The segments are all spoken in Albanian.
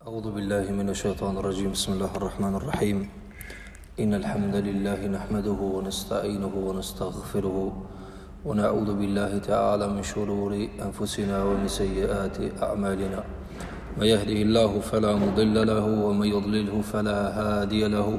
أعوذ بالله من الشيطان الرجيم بسم الله الرحمن الرحيم إن الحمد لله نحمده ونستعينه ونستغفره ونعوذ بالله تعالى من شرور أنفسنا ومن سيئات أعمالنا من يهده الله فلا مضل له ومن يضلله فلا هادي له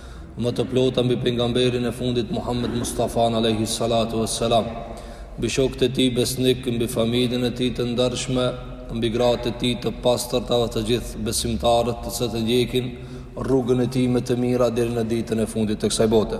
më të plota mbi pejgamberin e fundit Muhammed Mustafan alayhi salatu wassalam, mbi shokët e tij besnik, mbi familjen e tij të ndershme, mbi gratë e tij të pastërta dhe të gjithë besimtarët të cilët e ndjekin rrugën e tij me të mira deri në ditën e fundit të kësaj bote.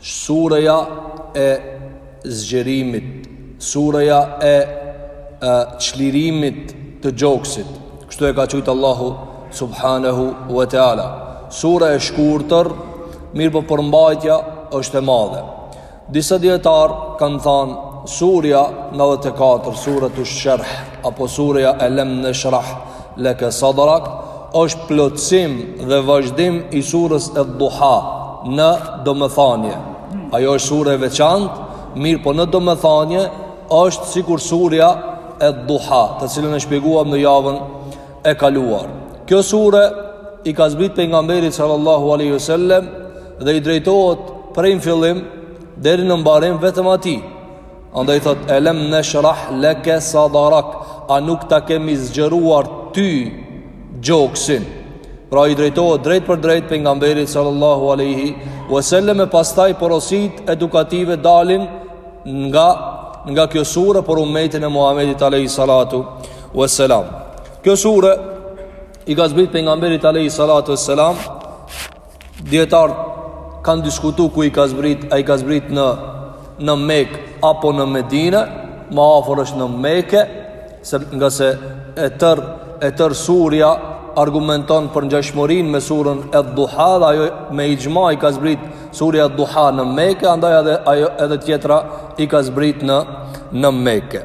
Sureja e zgjerimit, sureja e, e çlirimit të gjoksit. Kështu e ka quajt Allahu subhanahu wa taala. Sura e shkurtër, mirëpo përmbajtja është e madhe. Disa dijetarë kanë thënë surja 94, suratu sharh apo surja Alam nashrah Leke sadrak është plotësim dhe vazhdim i surës e duha në domethënie. Ajo është sure e veçantë, mirëpo në domethënie është sikur surja e duha, të cilën e shpjeguam në javën e kaluar. Kjo sure i ka zbrit Pejgamberit sallallahu aleyhi wasallam dhe i drejtohet prej në fillim deri në mbarim vetëm atij. Andaj thotë elem neshrah leke sadrak, a nuk ta kemi zgjeruar ty gjoksin? Pra i drejtohet drejtpërdrejt Pejgamberit sallallahu aleyhi Vesellem e pastaj porositë edukative dalin nga, nga kjo sure për umetin e Muhammedit aleyhi salatu Vesellam Kjo sure i ka zbrit Pejgamberit aleyhi salatu Vesellam Dijetarët kanë diskutuar ku i ka zbrit, a i ka zbrit në në Mekë apo në Medinë, ma afër është në Mekë, se ngase e tër e tërë surja argumenton për ngjashmërinë me surën Ad-Duha, dhe ajo me ixhma i ka zbrit surja Ad-Duha në Mekë, andaj edhe ajo edhe tjetra i ka zbrit në në Mekë.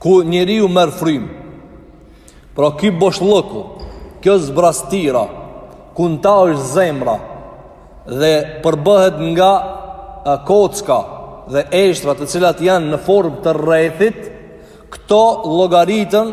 Ku njeriu merr frymë Pra ky boshllëku Kjo zbrazëtira Ku në ta është zemra Dhe përbëhet nga a, Kocka Dhe eshtrat të cilat janë në formë të rrethit Këto llogariten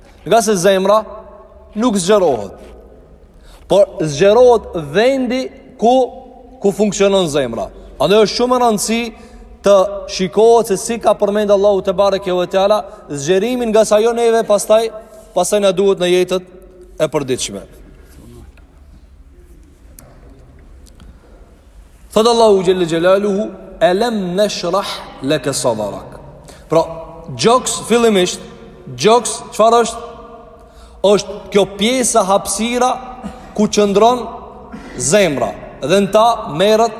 Ngase zemra nuk zgjerohet. Por zgjerohet vendi ku ku funksionon zemra. Andaj është shumë me rëndësi të shikohet se si ka përmend Allahu tebareke ve teala zgjerimin ngase ajo neve pastaj pastaj na duhet në jetën e përditshme. Thotë Allahu xhel-le xhelaluhu Elem neshrah leke sadrak Pra, gjoks fillimisht Gjoks, çfarë është? është kjo pjesa hapësira Ku qëndron zemra Dhe në ta merret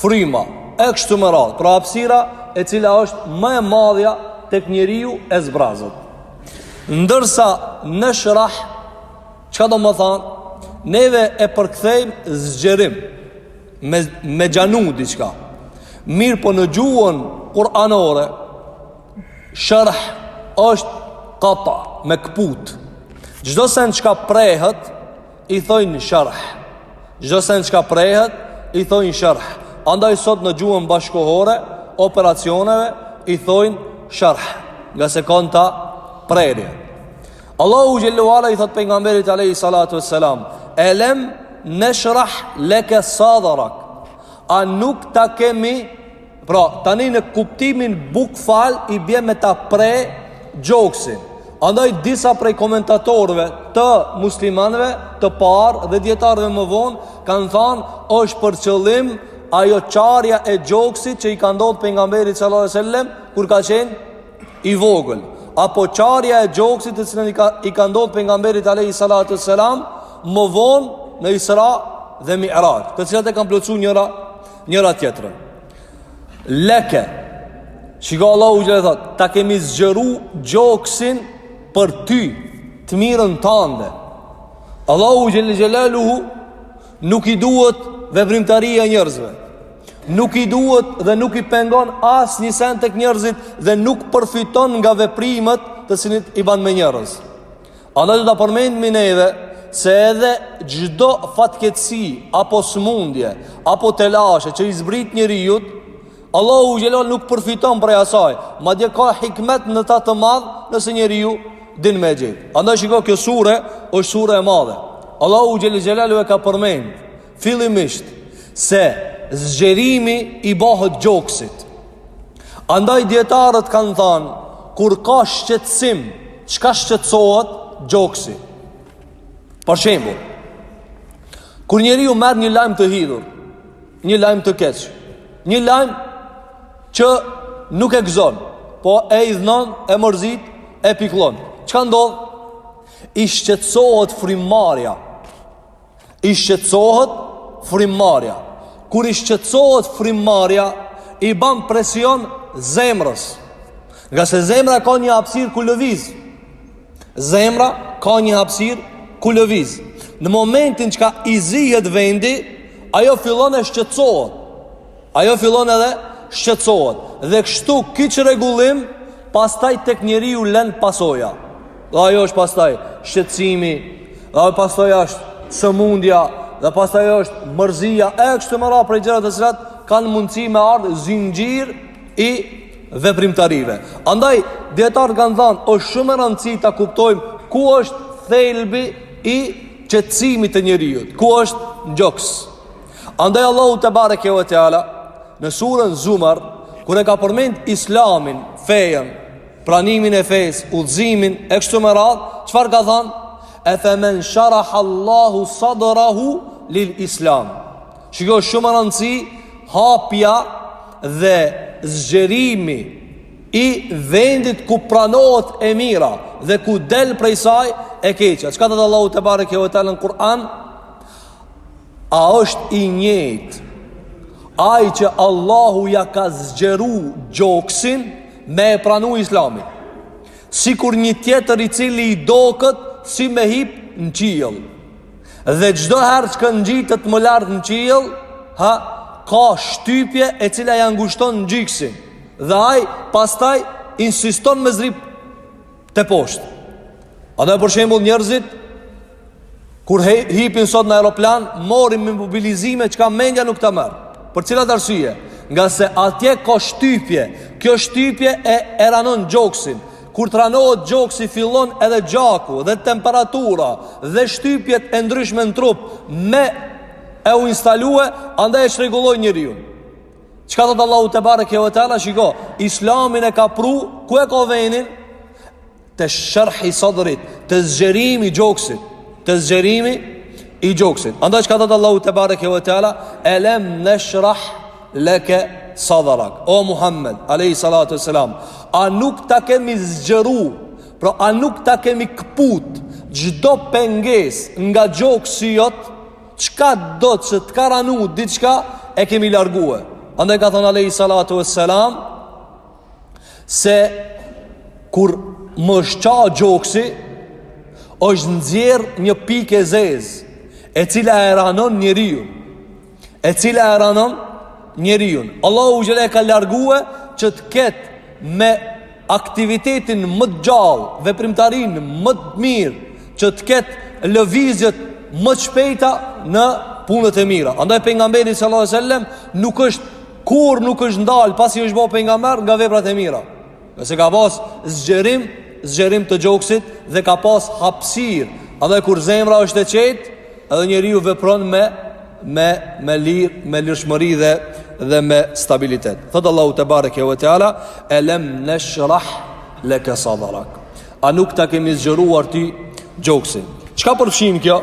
fryma E kështu me radhë Pra hapësira e cila është më e madhja Tek njeriu e zbrazët Ndërsa neshrah Çka domethanë? Neve e përkthejmë zgjerim me, me gjanu diçka. Mirëpo në gjuhën kuranore, sherh është kat'a, me këput. Çdo send çka prehet, i thojnë sherh. Çdo send çka prehet, i thojnë sherh. Andaj sot në gjuhën bashkëkohore, operacioneve, i thojnë sherh. Ngase kanë të prerje. Allahu xhelle ue ala i thotë pejgamberit alayhi salatu wassalam, "Elem neshrah leke sadrak." A nuk ta kemi, pra tani në kuptimin bukval i bie me ta pre gjoksin. Andaj disa prej komentatorëve të muslimanëve të parë dhe dietarëve më vonë kanë thënë është për qëllim ajo qarja e gjoksit që i ka ndodh pejgamberit sallallahu alajhi wasallam kur ka qenë i vogël apo qarja e gjoksit të cilën i ka ndodh pejgamberit alayhi salatu selam më vonë në Isra dhe Miraxh, të cilat e kanë plotësu njëra njëra tjetrën. Leke Shiko Allahu xhelle thotë Ta kemi zgjeru gjoksin Për ty Të mirën tande Allahu xhelle xhelaluhu Nuk i duhet veprimtaria e njerëzve. Nuk i duhet dhe nuk i pengon asnjë send tek njerëzit dhe nuk përfiton nga veprimet të cilat i ban me njerëz. Andaj do ta përmendim neve se edhe çdo fatkeqësi apo sëmundje apo telashe që i zbret njeriut Allahu xhelle ala nuk përfiton prej asaj, madje ka hikmet në ta të madh, nëse njeriu din me e gjet. Andaj shiko kjo sure është sure e madhe. Allahu xhelle xhelaluhu e ka përmend fillimisht se zgjerimi i bahet gjoksit. Andaj dietarët kanë thanë kur ka shqetësim, çka shqetësohet? Gjoksi. Për shembull, kur njeriu merr një lajm të hidhur, Një lajm të keq. Një lajm që nuk e gëzon, po e idhnon, e mërzit, e pikllon. Çka ndodh? I shqetësohet frymëmarrja. I shqetësohet frymëmarrja. Kur i shqetësohet frymëmarrja, i ban presion zemrës. Ngase zemra ka një hapësirë ku lëviz. Zemra ka një hapësirë ku lëviz. Në momentin çka i zihet vendi, ajo fillon e shqetësohet. Ajo fillon edhe shqetësohet. Dhe kështu ky çrregullim, pastaj tek njeriu len pasoja. Dhe ajo është pastaj shqetësimi, dhe ajo pastaj është sëmundja, dhe pastaj është mërzia, e kështu me ra, prej gjëra të cilat kanë mundësi me ardhë zinxhir, i veprimtarive. Andaj, dijetarët kanë thanë, është shumë e rëndësi të kuptojmë ku është thelbi i qetësimit të njeriut, ku është në gjoks. Andaj, Allahu tebareke ue teala, në surën zumar, kur e ka përmend islamin, fejën, pranimin e fejës, udhëzimin, e kështu me radhë, çfarë ka thanë? E fe men sharahallahu sadrahu lil islam. Shiko shumë rëndësi hapja dhe zgjerimi i vendit ku pranohet e mira dhe ku del prej saj e keqja. Çka thotë Allahu tebareke ve teala në Kur'an? A është i njëjtë ai që Allahu ja ka zgjeru gjoksin me e pranu Islamin? Sikur një tjetër i cili i doket si me hip në qiell. Dhe çdo herë që ngjitet më lart në qiell, ha, ka shtypje e cila ja ngushton gjoksin. Dhe ai pastaj insiston me zbrit te poshtë. Edhe për shembull njerëzit kur he, hipin sot në aeroplan, morin mobilizime çka mendja nuk ta merr. Për cilat arsye? Ngase atje ka shtypje, kjo shtypje e ranon gjoksin. Kur t'ranohet gjoksi fillon edhe gjaku dhe temperatura dhe shtypjet e ndryshme në trup me e u instalue, andaj e çrregullojn njeriun. Çka thot Allahu tebareke ue teala, shiko, islamin e ka pru, ku e ka venin? Te sherhi sadrit, te zgjerimi i gjoksit, te zgjerimi i gjoksit. Andaj çka thot Allahu tebareke ue teala, elem neshrah Leke sadarak O Muhammed Alejhi salatu ue selam A nuk ta kemi zgjeru Pra a nuk ta kemi këput Çdo pengesë Nga gjoksi jot Çkado që të ka ranu Diçka e kemi largue Andaj ka thonë Alejhi salatu ue selam Se Kur më është ça gjoksi është nxjerrë një pikë e zezë E cila e ranon njeriun e cila e ranon njeriun. Allahu xhele e ka largue që të ketë me aktivitetin më të gjallë, veprimtarinë më të mirë, që të ketë lëvizjet më të shpejta në punët e mira. Andaj pejgamberi sallallahu alaihi wasallam nuk është kurrë nuk është ndalë pasi është bo pejgamber nga veprat e mira. Se ka pas zgjerim, zgjerim të gjoksit dhe ka pas hapsirë, edhe kur zemra është e qetë, edhe njeriu vepron me, me, me lir, me lirshmëri dhe, dhe me stabilitet. Thotë Allahu tebareke ue teala, elem neshrah leke sadarak. A nuk ta kemi zgjeruar ti gjoksin. Çka përfshin kjo?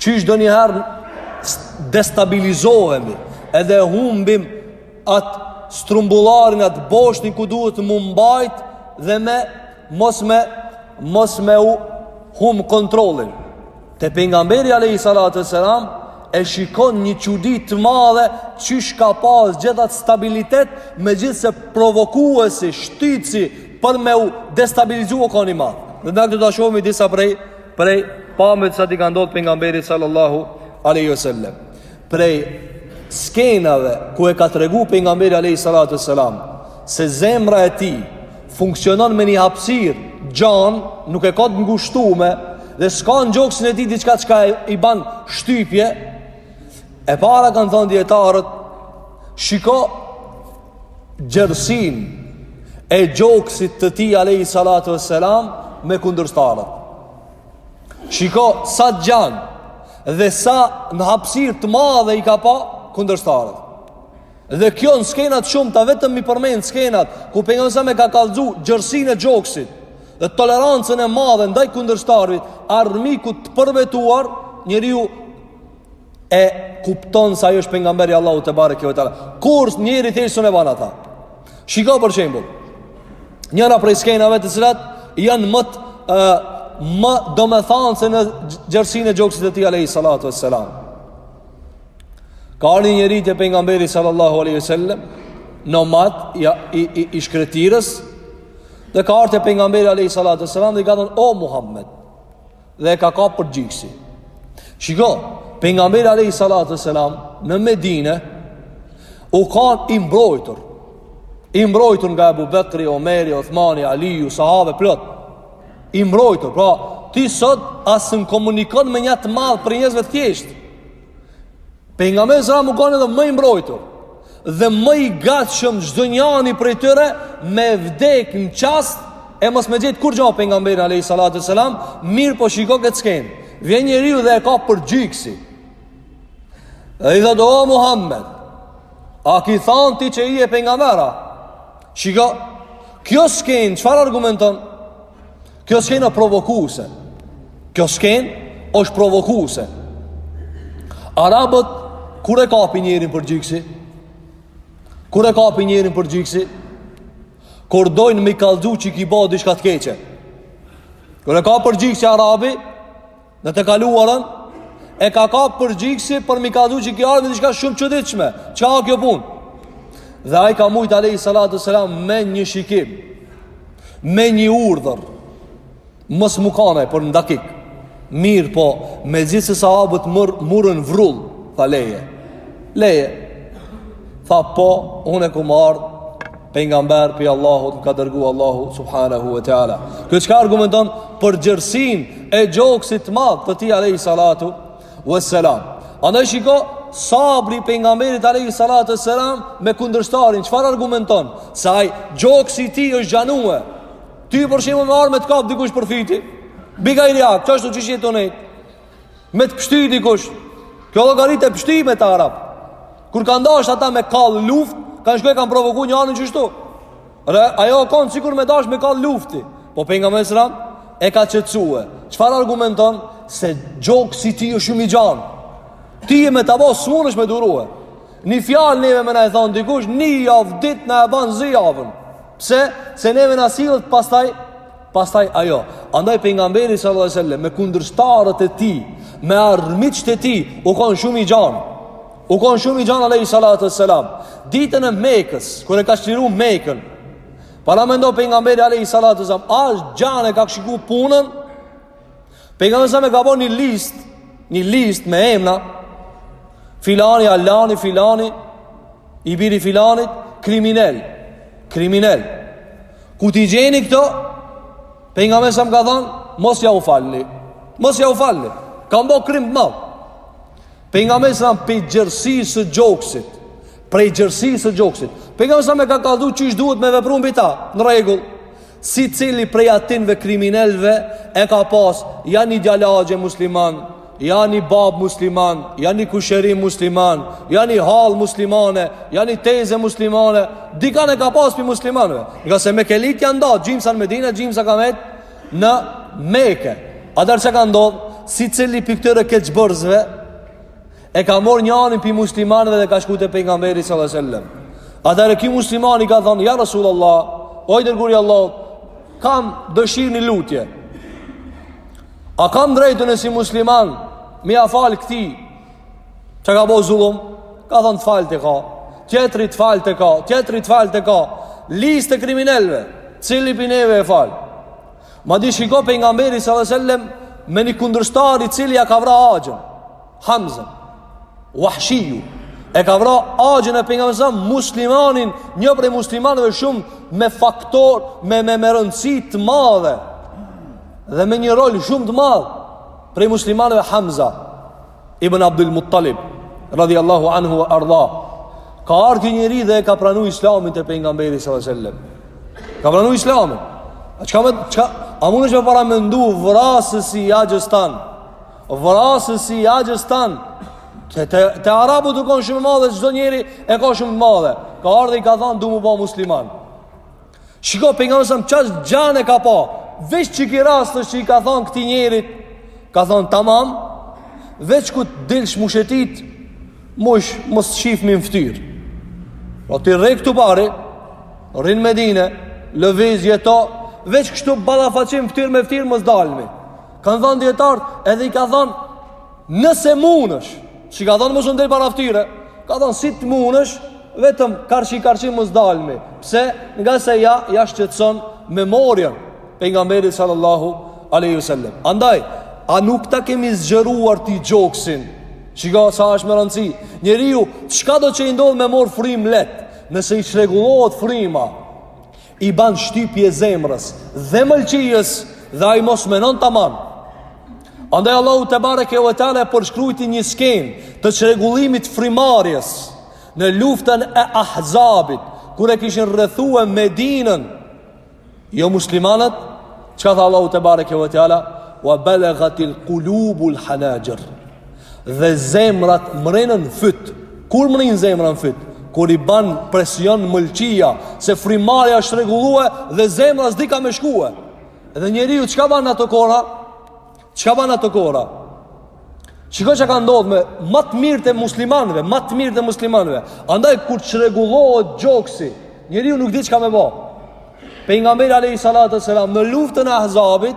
Qysh donjëherë destabilizohemi edhe humbim atë strumbullarin, atë boshtin ku duhet m'u mbajt dhe me mos me, mos me u humb kontrollin. Te pejgamberi alejhi salatu ve selam e shikon një çudi të madhe qysh ka pas gjithat stabilitet megjithëse provokuesi, shtytsi për me u destabilizu u kanë i madh. Dhe ne këtë do ta shohim në disa prej Prej pamjet të cilat i ka ndodhë pejgamberit sallallahu aleyhi sallam Prej skenave ku e ka tregu pejgamberi aleyhi sallatu sallam Se zemra e tij funksionon me një hapsirë t'gjanë nuk e ka të ngushtume Dhe s'ka në gjoksin e tij diçka çka i ban shtypje E para kanë thonë dijetarët Shiko gjerësinë e gjoksit të tij alejhi salatu ve selam me kundërshtarët. Shiko sa t'gjanë dhe sa në hapsirë të madhe i ka pa kundërshtarët. Dhe kjo në skena të shumta vetëm m'i përmend skenat ku pejgamberi alejhi selam ka kallzu gjerësinë e gjoksit dhe tolerancën e madhe ndaj kundërshtarëve, armikut të përbetuar, njeriu e kupton se ai është pejgamber i Allahut tebareke ve teala. Kurrë njeri i thjeshtë s'un e bën ata. Shiko për shembull. Njëra prej skenave të cilat janë më, më domethënëse në gjerësinë e gjoksit të tij alayhi salatu vesselam. Ka ardh një njeri te pejgamberi sallallahu alaihi wasallam nomad ja, i, i, i shkretirës dhe ka ardh te pejgamberi alayhi salatu vesselam dhe i ka thënë o Muhammed dhe e ka kap për gjyksi. Shiko, pejgamberi alejhi salatu ve selam, në Medine, u kanë i mbrojtur, i mbrojtur nga Ebu Bekri, Omeri, Othmani, Aliju, sahabe, plot, i mbrojtur, pra, ti sot as nuk komunikon me një të madh prej njerëzve të thjeshtë, Pejgamberi alejhi selam u kanë edhe më i mbrojtur Dhe më i gatshëm çdo njani prej tyre Me vdek në çast E mos me e gjet kurgjo pejgamberin alejhi salatu selam Mirëpo shiko këtë skenë Vjen njeriu dhe e kap për gjyksi Dhe i thotë o Muhammed A ki thanë ti që je pejgamber a Shiko Kjo skenë çfarë argumenton Kjo skenë është provokuese. Kjo skenë është provokuese. Arabët kur e kapin njerin për gjyksi? Kur e kapin njerin për gjyksi? Kur dojnë m'i kallxu që ki bë diçka të keqe. Kur e kap për gjyksi arabi, Në të kaluarën e ka kap për gjoksi për me kallzu që kjo a diçka shumë e çuditshme. Ça ka kjo punë? Dhe ai ka mujtë alejhi salatu selam me një shikim, me një urdhër, mos m'u kanë për një dakik. Mirëpo, megjithëse sahabët mor, morën vrull, tha leje. Leje. Tha po, unë e ku marr, Pejgamber prej Allahut, m'ka dërguar Allahu subhanahu wa taala. Kjo çka argumenton për gjerësinë e gjoksit të madh të tij alayhi salatu wassalam. Andaj shiko sabri i pejgamberit alayhi salatu wassalam me kundërshtarin çfarë argumenton se ai gjoksi i tij është zgjanuar. Ti për shembull me ardh me të kap dikush për fyti. Bi gajri hak, çështë çish jetonit. Me të pështy dikush Kjo llogaritet e pështyma te arabët Kur kanë dash ata me kall luft Kanë shku e kanë provoku njanin qështu E, ajo u kan sikur me dash me kall luftë Po pejgamberi selam e ka qetësue Çfarë argumenton Se gjoksi i tij është shumë i gjan Ti je me ta bo s'mundesh me durue Një fjalë neve me na e thonë dikush Një javë dit na e ban zi javën Pse? Se neve na sillet pastaj Pastaj ajo, andaj pejgamberi sallallahu alajhi wasallam me kundërshtarët e tij, me armiqtë e tij, u kanë shumë i gjan. U kanë shumë i gjan alajhi salatu wasalam. Ditën e Mekës, kur e ka çliruar Mekën, paramendo pejgamberi alajhi salatu wasalam, aq gjan e ka shiku punën? Pejgamberi selam e ka bo një listë, një listë me emna, filani, alani, filani, I biri filanit kriminel. Kriminel. Ku t'i gjeni këta, Pejgamberi selam ka thonë, mos jau falni. Mos jau falni. Kanë bo krim të madh. Pejgamberi selam prej gjërësisë gjoksit. Prej gjërësisë gjoksit. Pejgamberi selam e ka kallzu qysh duhet me vepru mbi ta. Në rregull. Sicili prej atynve kriminelve e ka pas, ja një djal axhe musliman, ja një babë musliman, ja një kusheri musliman, ja një hallë muslimane, ja një teze muslimane, dikan e ka pas prej muslimanve. Ngase mekelitë janë nda, gjimësa në Medina, gjimësa ka met në Meke. Atëherë çka ka ndodhë, sicili prej këtyre keqbërësve, E ka marr njanin prej muslimanëve dhe ka shku te pejgamberi sallallahu alaihi wasallam. Atëherë ky muslimani ka thënë ja Rasulullah, o i dërguari i Allahut, kam dëshirë një lutje. A kam drejtë unë si musliman me ja fal këtij që ka bo zullum? Ka thënë të falë të ka, tjetri të falë të ka, tjetri të falë të ka, listë të kriminelve, cili prej neve e fal. Madje shiko pejgamberi alejhi sellem me një kundërshtar i cili ja ka vra axhën. Hamzën Wahshiju E ka vra axhën e Pejgamberit a.s. Muslimanin Një prej muslimanëve shumë Ma faktor Me me me rëndësi të madhe Dhe me një rol shumë të madh Prej muslimanëve Hamza Ibn Abdul Muttalib Radhi Allahu anhu ue arda Ka ardh ky njeri dhe e ka pranu islamin Te Pejgamberi s.a.v.s. Ka pranu islamin A, çka me, çka, a mun e me paramendu Vrasësi i axhës tan Vrasësi i axhës tan. Te, te, te arabt u kon shumë e madhe, çdo njeri e ka shumë t'madhe. Ka ardh e i ka thonë, du mu ba musliman. Shiko, Pejgamberi a.s., çfar gjane ka pa, veç qiky rast që i ka thonë këtij njerit, ka thonë, tamam, veç ku të dilsh mushetit, mu, mos shifmi n'ftyrë. Pra ti rri ktu pari, rri n'Medine, lëviz, jeto, veç kështu ballafaqim ftyrë me ftyrë, mos dalmi. Kanë thënë dijetarët, edhe i ka thënë, nëse munësh, s'i ka thënë mos m'del para ftyre, ka thënë, si të munësh, vetëm karshi karshi mos dalmi, pse ngase ia, ia shqetson memorien, Pejgamberit sallallahu aleyhi sallam. Andaj, a nuk ta kemi zgjeruar ty gjoksin, shiko sa është me rëndësi, njeriu, çkado që i ndodhë me marr frymë lehtë, nëse i çrregullohet fryma, i ban shtypje zemrës dhe mëlçisë dhe ai mo s'menon tamam. Andaj Allahu te bareke ve teala e përshkruajti një skenë të çrregullimit frymarrjes në luftën e Ahzabit, kur e kishin rrethuar Medinën. Jo muslimanët, çka tha Allahu te bareke ve teala, "Wa balagatil qulubul hanajir." Dhe zemrat mrrinën fyt. Kur mrrin zemra në fyt? Kur i ban presion mëlçia, se frymarrja është çrregullue dhe zemra s'di ka me shkue. Dhe njeriu çka ban n'atë kohë? Çka ban n'atë kohë? Shiko çka ndodh me ma të mirët e muslimanve, ma të mirët e muslimanve. Andaj, kur çrregullohet gjoksi, njeriu nuk di çka me bo. Pejgamberi a.s. në luftën e ahzabit,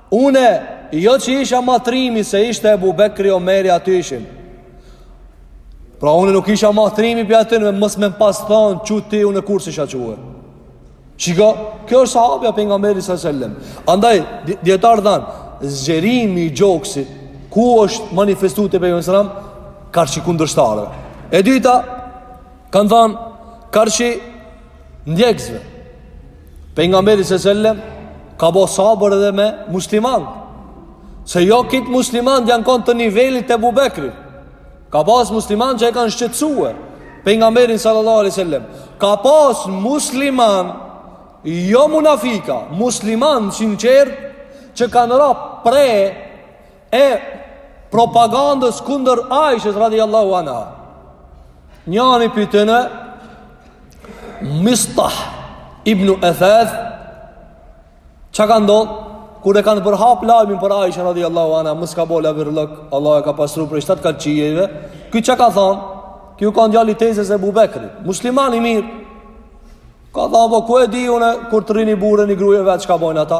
Une, jo që isha ma trimi se ishte Ebu Bekri, Omeri, aty ishin. Pra une nuk isha ma trimi prej atyne mos me m'pas thanë çu ti une kurr s'isha çue. Shiko, kjo është sahabja e Pejgamberit s.a.v.s. Andaj, dijetarët thanë, zgjerimi i gjoksit, ku është manifestu te Pejgamberi a.s., karshi kundërshtarëve. E dyta, kanë thanë, karshi ndjekësve. Pejgamberi s.a.v.s., ka bo sabër edhe me musliman. Se jo krejt muslimant janë konë të nivelit t'Ebu Bekrit. Ka pas musliman që e kanë shqetsue Pejgamberin sallallahu alejhi ve sellem. Ka pas musliman, jo munafika, musliman t'sinqertë, që kanë ra pre e propagandës kundër Aishës radhiyallahu anha. Njani prej tyne Mistah ibnu Ethath çka ka ndodh kur e kanë përhap lajmin për Aishën radhiyallahu anha, mos ka bo lavirllok, Allah e ka pastru prej shtat kat qiejve. Ky çka ka thon? Ky u kan djali tezës Ebu Bekrit, musliman i mirë. Ka thon po ku e di unë kur të rrin ni burrë e ni grue vet çka bojnë ata?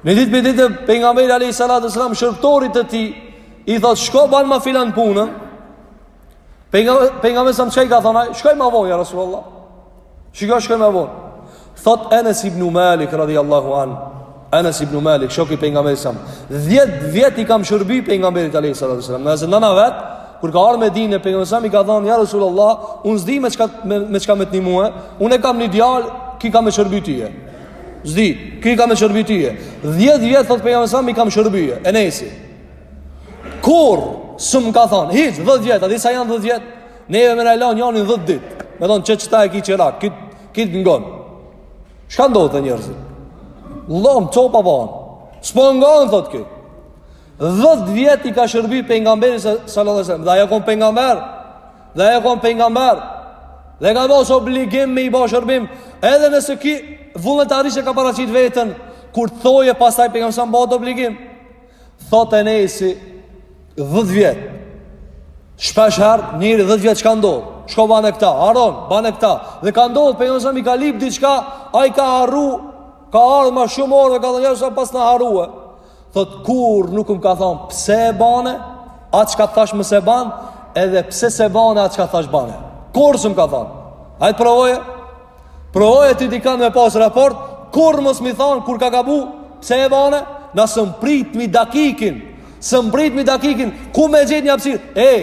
Në ditë për ditë, pejgamberi alejhi salatu selam, shërbtorit të tij, i thot, shko banma filan punën, pejga, pejgamberi alejhi selam çka i ka thon ai, shkoj ma von ja Rasulullah, shkoj, shkoj ma von, thot Enes ibn Malik, radhiallahu anh, Enes ibn Malik, shoki pejgamberit alejhi selam, dhjetë vjet i kam shërby pejgamberit alejhi salatu selam, Enesi, nëna vet, kur ka ardh n'Medinë pejgamberi alejhi selam, i ka thonë, ja Rasulullah, unë s'di me çka me, me, çka me të nimue, unë e kam një djalë, ky ka me shërby tye, S'di, ky ka me shërby tye. 10 vjet thot pejgamberit alejhi selam i kam shërby. Enesi. Kurr s'm ka thon, hiç 10 vjet, a di sa janë 10 vjet? Neve me na lan njanin 10 ditë. Me thon çet çta e ki çera, kit kit ngon. Çka ndodh te njerëzit? Llom copa bon. S'po ngon thot ky. 10 vjet i ka shërby pejgamberit sallallahu alajhi wasallam, dhe ai u kon pejgamber. Dhe ai u kon pejgamber. Dhe e ka pas obligim me i bë shërbim, edhe nëse ky vullnetarisht e ka paraqit veten, kur thoje pastaj pejgamberi alejhi selam bëhet obligim. Thot Enesi 10 vjet. Shpesh her njeri 10 vjet çka ndodh? Shko bane këta, harron, bane këta. Dhe ka ndodh pejgamberi alejhi selam i ka lyp diçka, ai ka harru, ka ardh mas shumë orë dhe ka thënë ja rasulullah pasna harrue. Thot kurr nuk më ka thon pse e bane, a çka thash mos e ban, edhe pse s'e bane, a çka thash bane. Kurr s'm ka thon. Hajt provoje. Provoje ti dikon me pas raport, kurr mos me i thon kur ka gabu, pse e bane, na s'mun pritmi dakikin. S'mun pritmi dakikin, ku me gjet një hapësirë? Ej.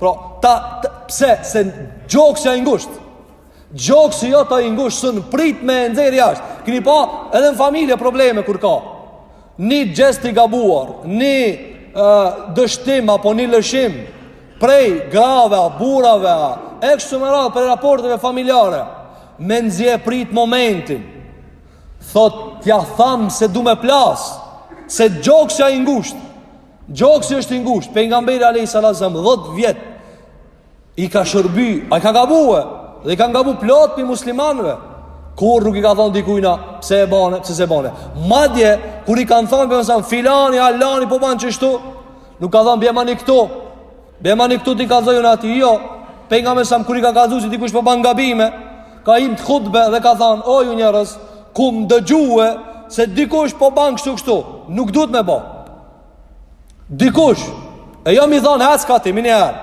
Pra, ta, ta pse se gjoksi a i ngusht. Gjoksi jot a i ngusht s'un prit me e nxjerr jashtë. Kini pa edhe në familje probleme kur ka. Një gjest i gabuar, një uh, dështim apo një lëshim prej grave, burave, e kështu me radhë prej raporteve familjare. Mezi e prit momentin. Thot, t'ia tham se du me plas, se gjoksi a i ngusht. Gjoksi është i ngushtë, pejgamberi alejhi salatu selam, dhet vjet, i ka shërby, ai ka gabue, dhe i kan gabu plot prej muslimanve, kurr nuk i ka thonë dikujna, pse e bane, pse s'e bane. Madje, kur i kanë thonë, pejgamberit alejhi selam, filani, alani, po ban qështu, nuk ka thonë, bjemani këtu, bjemani këtu t'i kallzoj un atij, jo, pejgamberi alejhi selam, kur i kan kallzu, se dikush po ban gabime, ka hip në hutbe dhe ka thonë, o ju njerëz, kom dëgjue, se dikush po ban kështu kështu, nuk duhet me bo. Dikush, e jo m'i thanë hec ka ti, menjëherë.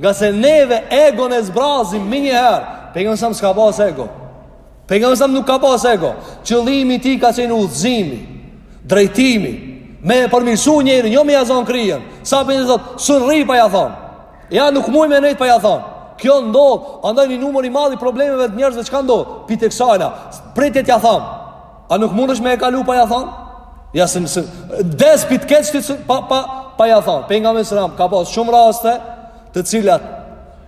Ngase neve egon e zbrazim, menjëherë. Pejgamberi alejhi selam s'ka pas ego. Pejgamberi alejhi selam nuk ka pas ego. Qëllimi i tij ka qenë udhëzimi, drejtimi, me e përmirësu njerin, jo me ja zon kryen. Sa pi neve thotë, s'un rri pa ja thanë. Ja nuk muj me nejt pa ja thanë. Kjo ndodh, andaj një numër i madh i problemeve të njerëzve çka ndodh, pi te kësajna, prit t'ja tham. A nuk mundesh me e kalu pa ja thon? Ja se nëse des pi t'keqit pa pa pa ja thon. Pejgamberi sallallahu ka pas shumë raste të cilat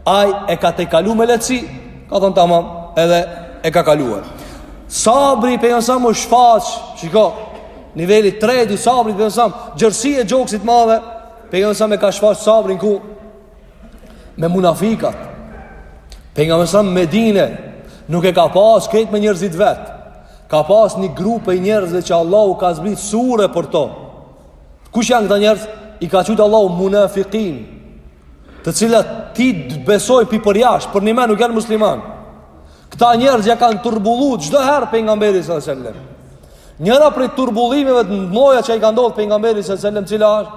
ai e ka tejkalu me lehtësi, ka thon tamam, edhe e ka kalu. Sabri i Pejgamberit alejhi selam u shfaq, shiko, niveli 3 i sabrit të Pejgamberit alejhi selam, gjerësi e gjoksit e madhe, Pejgamberi alejhi selam e ka shfaq sabrin ku me munafikat. Pejgamberi alejhi selam n'Medine, nuk e ka pas krejt me njerëzit e vet. Ka pas një grup i njerëzve që Allahu ka zbrit sure për to. Kush janë këta njerëz? I ka qujt Allahu munafikin, të cilët të besojnë pi përjasht, përnime nuk janë musliman. Këta njerëz ja kanë turbullu çdo herë Pejgamberit alejhi selam. Njëra prej turbullimeve të mdhaja që i ka ndodh Pejgamberit alejhi selam, cila është?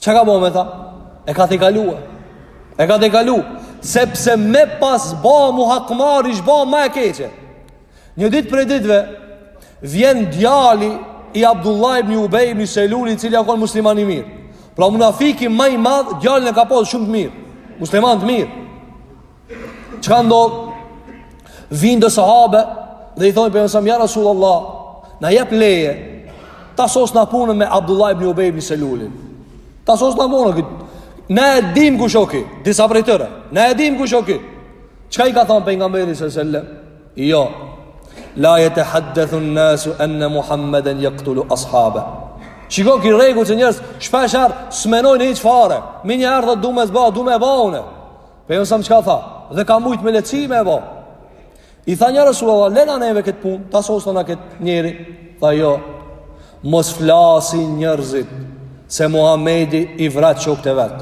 Çka ka bo me ta? E ka tejkalu e ka tejkalu Sepse me pas ba m'u hakmarr ish ba ma e keqe Një dit prej ditve Vjen djali i Abdullah ibn Ubej ibn Seluli I cili ka konë musliman i mirë Pra munafiki ma i madh djalin e ka pas shumë të mirë Musliman të mirë Çka ndodh? Vijnë dhe sahabët dhe i thonë Pejgamberit alejhi selam, ja Resulallah, na jep leje, ta sos na punën me Abdullah ibn Ubej ibn Selulin. Ta sos na punën, këtë. ne e dim kush o ky, disa prej tyre, ne e dim kush o ky. Çka i ka thonë Pejgamberi alejhi selam? Jo, la jetehaddethun nasu enne Muhammeden jaktulu as-habeh. Shiko ky rregull që njerëz shpeshherë s'menojnë hiç fare, menjëherë dhe du me e ba, du me ba une. Pejgamberi alejhi selam çka tha, dhe ka mujt me lehtësi me e bo. I thanë ja Resulullah, lena neve këtë punë, ta sos na këtë njeri. Tha jo, mos t'flasin njerëzit, se Muhamedi i vret shokt e vet.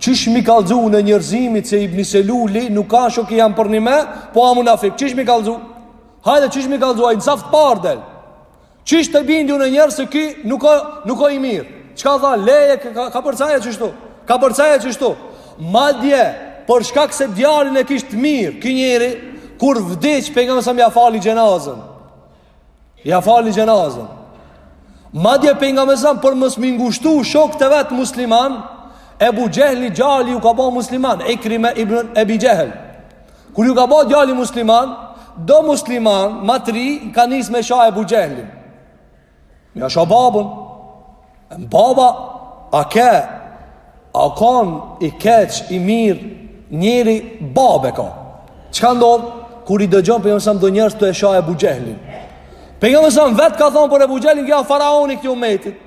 Qysh m'i kallzu unë njerëzimit se Ibni Seluli nuk o shok i jem përnime, po o munafik, qysh m'i kallzu? Hajde, qysh m'i kallzu, ai n'saf t'parë del. Qysh t'i bindi unë njerëz se ky nuk o, nuk o i mirë. Çka tha, leje, ka, ka përçarje qështu. Ka përçarje qështu. Madje, për shkak se djalin e kish të mirë, ky njeri, kur vdiq, Pejgamberi alejhi selam ja fali xhenazen. Ja fali xhenazen. Madje, Pejgamberi alejhi selam, për mos m'i ngushtu shokt e vet musliman, Ebu Xhehlit djali ju ka bo musliman, Ikrime ibn Ebi Xhehl. Kur ju ka ba djali musliman, do musliman, ma të ri, ka nis me sha Ebu Xhehlin. M'ia sha babën. E në baba, a ke, a kon i keq, i mirë, njeri babë e ka. Çka ndodh? Kur i dëgjon Pejgamberi alejhi selam do njerëz tu e sha Ebu Xhehlin. Pejgamberi alejhi selam vetë ka thonë për Ebu Xhehlin, ky a faraoni i këtij umetit.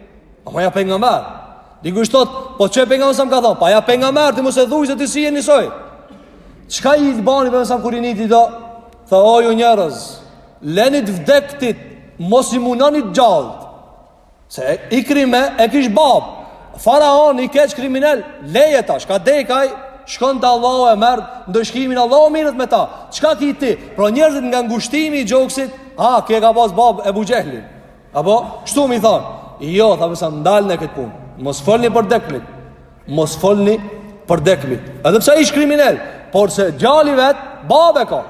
Ama ai a pejgamber. Dikush thot, po qe Pejgamberi alejhi selam ka thon, po ai a pejgamber, ti mos e thuj se ti s'je nisoj. Çka i bani Pejgamberi alejhi selam kur i nijti do? Tha o ju njerëz, leni të vdektit, mos i munoni të gjallët. Se Ikrime e kish bab. Faraon i keq kriminel, leje tash, ka dek aj, shkon te Allahu e merr ndëshkimin Allahu merret me ta. Çka ki ti? Pra njerëzit nga ngushtimi i gjoksit, a ke ka pas bab Ebu Xhehli. Apo, kështu mi thonë, jo, tha Pejgamberi alejhi selam, ndalnie këtë punë, mos folni për dekmit, mos folni për dekmit, edhe pse ish kriminel, por se djali i vet babë e ka,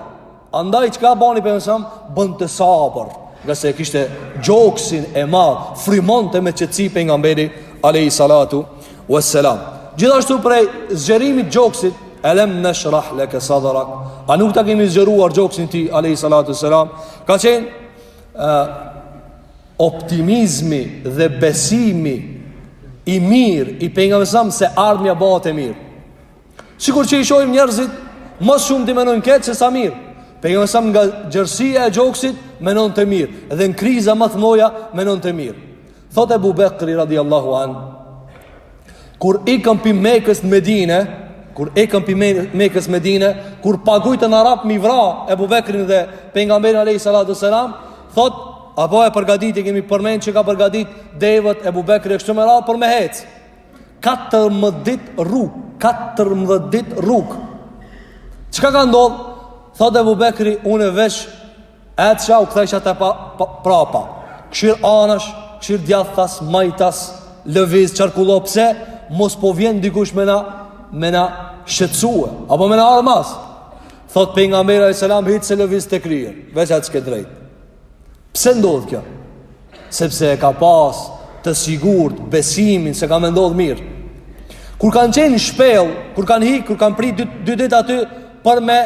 andaj çka bani Pejgamberi alejhi selam, bonte sabër, ngase kishte gjoksin e madh, frymonte me qetësi Pejgamberi, alejhi salatu ue selam. Gjithashtu prej zgjerimit të gjoksit, elem neshrah leke sadrak, a nuk ta kemi zgjeruar gjoksin ty, alejhi salatu ue selam, ka qenë, ë optimizmi dhe besimi i mirë i Pejgamberit alejhi selam se ardhmja bahet e mirë. Sikur që i shohim njerëzit ma shumë të menojnë keq se sa mirë. Pejgamberi alejhi selam nga gjerësia e gjoksit menonte mirë edhe në kriza ma të mdhaja menonte mirë. Thot Ebu Bekri radiallahu anhu Kur ikëm pi Mekës në Medine Kur ikëm pi Mekës në Medine Kur pagujtën arab mi vra Ebu Bekrin dhe Pejgamberin alejhi salatu ue selam Thot apo e përgadit e kemi përmen që ka përgadit Devet Ebu Bekri e kështu me ra për me hec 14 dit rrug 14 dit rrug Çka ka ndodh Thot Ebu Bekri unë veç Ecsha u kthesha të pa, pa, prapa Kshir anash, kshir djathtas, majtas Lëviz, qarkullo, pse Mos po vjen dikush me na Me na shqetsue Apo me na ardh mas Thot Pejgamberi alejhi selam hiç s'e lëvizte krye Veq ecke drejt Pse ndodh kjo Sepse e ka pas të sigurt Besimin se ka me ndodh mirë Kur kanë qenë në shpellë Kur kanë hi, kur kanë prit dy, dy dit aty Për me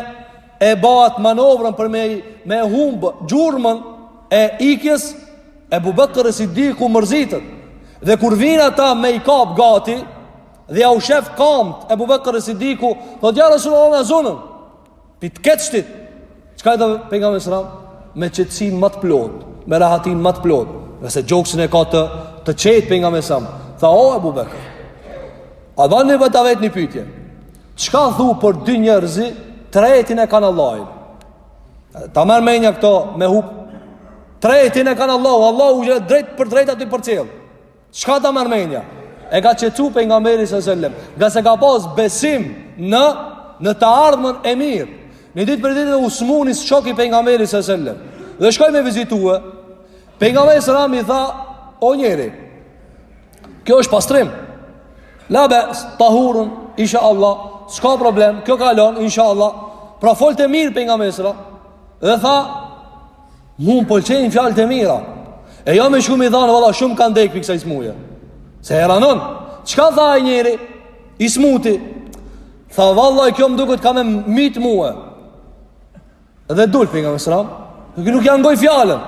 e ba at manovrën për me, me humbë gjurmën e ikjes, Ebu Bekër Sidiku mërzitet. Dhe kur vinë ata me i kapë gati, dhe jau shef kamët Ebu Bekër Sidiku, tha ja Resulallah na zunën, pi të keqtit, çka i tha Pejgamberi alejhi selam? Me qetësinë ma të plotë, me rahatinë ma të plotë, ngase gjoksin e ka të, të qetë Pejgamberi alejhi selam, tha o Ebu Bekër, a ban ni, ban ta vet ni pytje, Çka thu për dy njerëz, i treti e kanë Allahin. Ta merr menja këta me hup. Tretin e kanë Allahun, Allahu që drejtpërdrejt aty përcjell. Çka ta merr menja? E ka qetësu pejgamberi alejhi selam. Ngase ka pas besim në në të ardhmen e mirë. Një ditë prej ditëve u smu një shok i pejgamberit alejhi selam. Dhe shkoi me e vizitue. Pejgamberi alejhi selam i tha, o njeri, Kjo është pastrim. La bes, tahurun, inshallah, s'ka problem, kjo kalon, inshallah. Pra fol të mirë pejgamberi alejhi selam, dhe tha, mu më pëlqejn fjalët e mira. E jo me shku me i thanë, valla, shumë kanë dekë pi kësaj smuje. Se e ranon, çka tha ai njeri, i smuti, tha valla, kjo më duket ka me më mytë mue. Dhe dul pejgamberi alejhi selam Nuk ia ngoj fjalën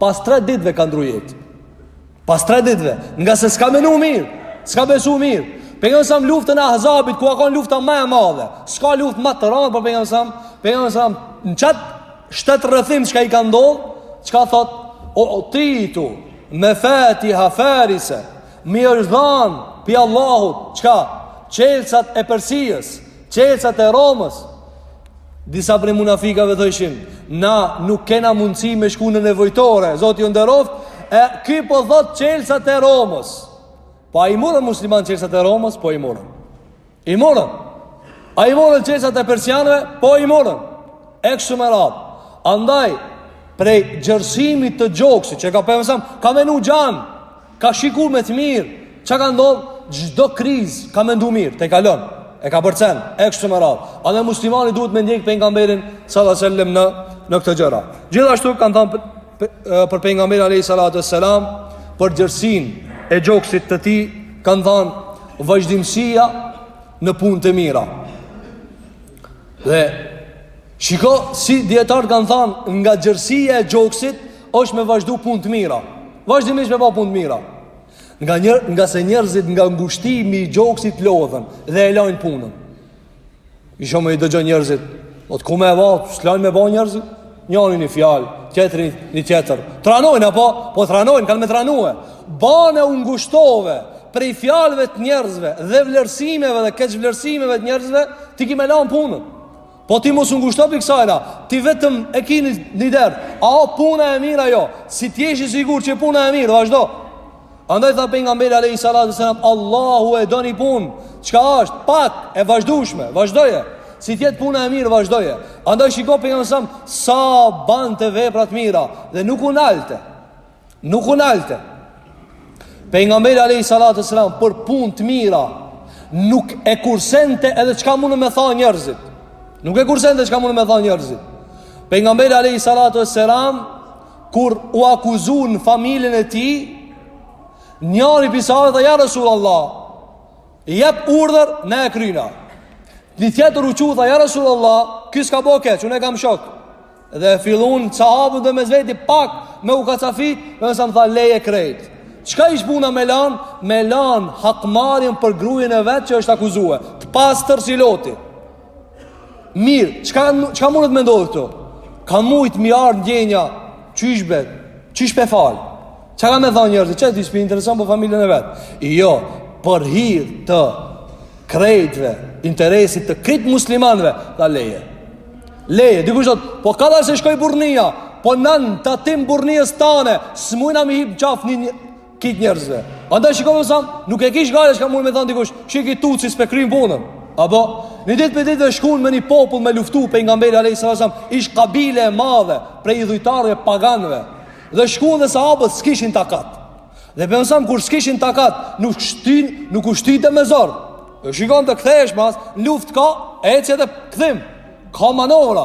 Pas tre ditve ka ndru jetë Pas tre ditve Ngase s'ka menu mirë S'ka besu mirë Pejgamberi alejhi selam luftën e Ahzabit Ku ka kon lufta ma e madhe S'ka luftë ma të randë për pejgamberin alejhi selam Pejgamberi alejhi selam Në qat shtetrrethim Çka i ka ndodhë Çka thot Utitu mefatiha Farise M'i është dhanë Pi Allahut Çka Çelsat e Persisë Çelsat e Romës Disa prej munafikave thojshin, na nuk kena mundësi me shku në nevojtore, Zoti ju nderoft, e ky po thot çelsat e Romës. Po a i morën muslimant çelsat e Romës, po i morën. I morën. A i morën çelsat e persianëve, po i morën. E kshtu me radhë. Andaj prej zgjerimit të gjoksit që e ka pejgamberi alejhi selam, ka menu gjan. Ka shiku me të mirë Ça ka ndodhë Çdo krizë ka mendu mirë Tejkalon E ka përcen E kështu me radhë Edhe muslimani duhet me ndjek pejgamberin alejhi selam në Në këto gjëra Gjithashtu kanë thanë për, për pejgamberin Alejhi salatu ve selam Për gjerësinë e gjoksit të tij Kanë thanë Vazhdimësia Në punë të mira Dhe shiko si dijetarët kanë thanë nga gjerësia e gjoksit është me vazhdu punë të mira. Vazhdimisht me ba punë të mira. Nga nga ngase njerëzit nga ngushtimi i gjoksit lodhen dhe e lajnë punën. I sheh, i dëgjon njerëzit, o s'të ku me e ba, s'lajnë me ba njerëzit. Njoni një fjalë, tjetri një tjetër. Tranojnë, a po? Po tranojnë, kanë me tranue. Bane u ngushtove prej fjalëve të njerëzve dhe vlerësimeve dhe keq vlerësimeve të njerëzve, ti ki me lanë punën. Po ti mos u ngushto pi kësajna, ti vetëm e ki një, një derë. A o puna e mirë a jo, si t'jesh i sigur që puna e mirë, vazhdo. Andaj tha pejgamberi alayhi salatu selam Allahu e don ni punë çka asht pak e vazhdueshme vazhdoje si t'jetë puna e mirë vazhdoje andaj shiko pejgamberi sa sa bante vepra të mira dhe nuk u nalte nuk u nalte pejgamberi alayhi salatu selam për punë të mira nuk e kursente edhe çka munden me thanë njerëzit nuk e kursente çka munden me thanë njerëzit pejgamberi alayhi salatu selam Kur u akuzun familjen e tij Njani pi sahabve tha ja Resul Allah Jep urdhër ne e kryna Një tjetër u çu tha ja Resul Allah Ky s'ka bo keq, unë e kam shok Dhe fillun sahabët edhe mes veti pak Me u kacafyt Dhe pejgamberi alayhis salam tha leje krejt Çka ish puna me lan? Me lan hakmarrjen për grujën e vet që është akuzue Të pastër si loti Mirë, çka, çka mundet me ndodhë këtu? Ka mujtë mi ardhë ndjenja qysh be, qysh pe falë. Ça ka me thanë njerëzit? Që këti s'pi intereson për familjen e vet? I jo, për hir të krejtve, interesit të krejt muslimanve, tha leje. Leje, dikush thotë, po kadal se shkoi burrnia, po nën të atim burrnisë tane, s'mujna mi hip qaf një një, Krejt njerëzve. Andaj shiko pejgamberi alayhis salam, nuk e kish gajle çka mund me thanë dikush. Shih ky tuci s'pe kryn punën. Apo ni ditë pi ditëve shkun me një popull me luftu pejgamberi alayhis salam, ish kabile e madhe prej idhujtarëve paganëve. Dhe shkun edhe sahabët s'kishin takat. Dhe pejgamberi alayhis salam kur s'kishin takat Nuk shtyn, nuk i shtynte me zor Shikonte t'kthehesh mas N'luftë ka ecje edhe kthim Ka manovra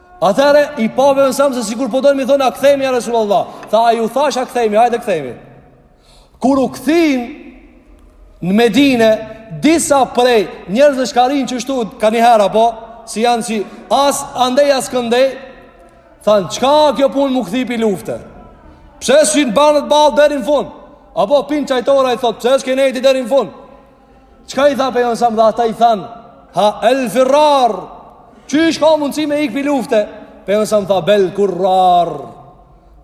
Atëherë i pa pejgamberi alayhis salam se sikur po dojnë me i thonë a kthemi ja Resul Allah. Tha a ju thash a kthemi, hajde kthemi. Kur u kthyn në Medine, disa prej njerëzve shkarin që shtu kanihera apo, si janë si as andej as këndej, thanë çka kjo punë m'u kthy pi lufte. Pse s'i banët ballë deri në fund? Apo pi n'çajtore i thotë, pse s'ke nejt deri në fund? Çka i tha pejgamberi alayhis salam dhe ata i thanë, ha el firrar, qysh ka mundësi me ikë pi lufte, pejgamberi alayhis salam tha bel kurrar,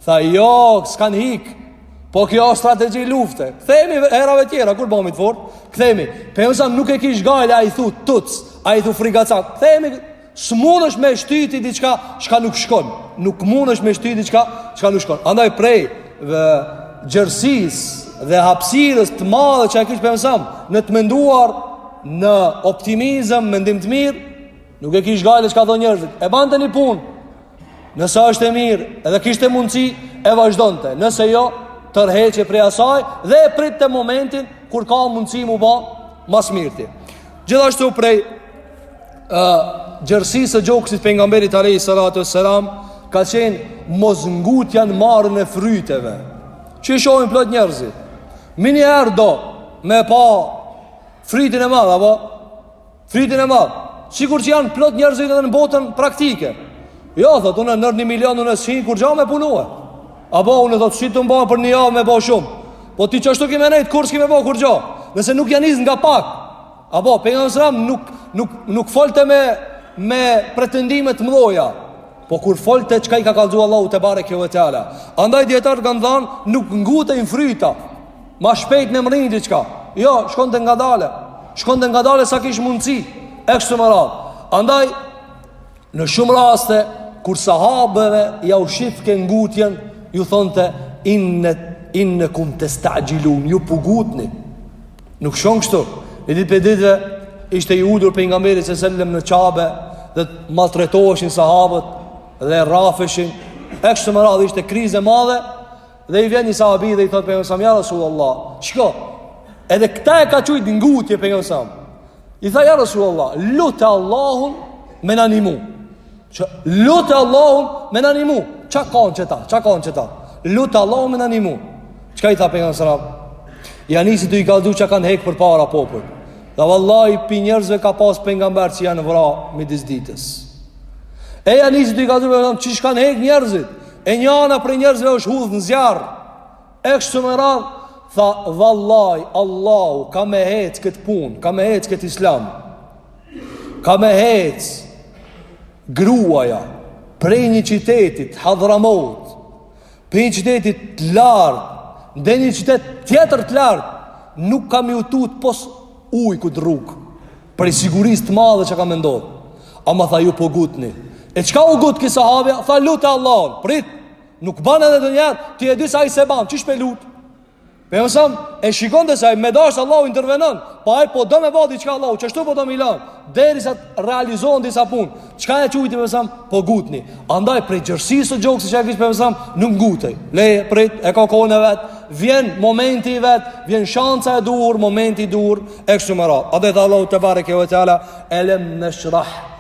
tha jo, s'kan hikë, Po kjo strategji lufte. Kthehemi herave tjera kur bëmi të fort. Kthehemi. Pejgamberi alayhis salam nuk e kish gajle a i thu tuc, a i thu frigacak. Kthehemi S'munesh me shty ti diçka Çka nuk shkon Nuk munesh me shty ti diçka Çka nuk shkon Andaj prej gjerësisë Dhe hapsirës të madhe që e kish pejgamberi alayhis salam Në të menduar Në optimizëm Mendim të mirë Nuk e kish gajle çka thonë njerëzit E bante një pun Nëse është e mirë Edhe kishte mundësi E vazhdonte Nëse jo Tërhiqej prej asaj Dhe e pritte momentin Kur ka mundësi m'u ba Ma s'mirti Gjithashtu prej gjërësisë së gjoksit Pejgamberit alejhi salatu ue selam, ka qenë mosngutja në marrjen e fryteve. Që i shohin plot njerëzit. Menjëherë do me pa frytin e madh, apo? Frytin e madh. Sikur që janë plot njerëzit edhe në botën praktike. Jo, thot, unë nën një milion unë s'hi kurgja me punue. Apo unë thotë si të mba për një javë me ba shumë Po ti qashtu ki me nejt kurrë s'ki me ba kurgjo Nëse nuk ja nis nga pak Apo Pejgamberi alejhi selam nuk, nuk, nuk folte me, me pretendime të mëdha Po kur folte çka i ka kallëzu Allahu tebareke ue teala Andaj dijetarët kanë thanë nuk ngutej në fryta Ma shpejt me mërri diçka Jo, shkonte ngadalë Shkonte ngadalë sa kish mundësi E kështu me radhë Andaj Në shumë raste, kur sahabeve ja u shifke ngutjen, ju thonte in, innekum testaxhilun, ju po ngutni. Nuk shkon kështu. Një ditë prej ditëve, ishte i ulur Pejgamberi alejhi selam në Qabe, dhe të maltretoheshin sahabët, dhe rrafeshin. E kështu me radhë, ishte krizë e madhe, dhe i vjen një sahabi dhe i thotë Pejgamberit alejhi selam, ja Rasulullah, shiko, edhe këta e ka qujtë ngutje Pejgamberi alejhi selam. I tha ja Rasulullah, lute Allahun me na nimu. Lute Allahun me na nimu. Çka ka n'qeta? Çka ka n'qeta? Lute Allahun me na nimu. Çka i tha pejgamberi sallallahu alajhi wasallam? Ja nisi tu i kallzu çka kanë hek përpara popujt. Tha vallahi prej njerëzve ka pas pejgamber që janë vra midis ditës. E ja nisi tu i kallzu qysh kanë hek njerëzit. E njana prej njerëzve është hudh në zjarr. E kështu me radhë, tha, vallaj, Allahu, ka me hecë këtë punë, ka me hecë këtë islam, ka me hecë gruaja, prej një qitetit, hadramot, prej një qitetit të largët, në një qitet tjetër të largët, nuk ka me ju tut pos ujkut n'rrugë, prej sigurisë të madhe që ka me ndodhë, ama tha ju po ngutni, e çka u ngut ky sahabija, tha lute Allahun, prit, Nuk ban edhe të njerë, ti e di se ai s'e ban, qysh pe lut? Pejgamberi alejhi selam e shikonte se me dashtë Allahu intervenon, po ai po do me ba diçka Allahu, qashtu po do me i lan, derisa të realizohen disa punë, çka e qujti Pejgamberi alejhi selam, po ngutni. Andaj, prej gjërësisë së gjoksit që e kish Pejgamberi alejhi selam, nuk ngutej. Le, prit, e ka kohën e vet, vjen momenti i vet, vjen shansa e duhur, momenti i duhur, e kështu me radhë. Andaj tha Allahu tebareke ue teala, elem neshrah,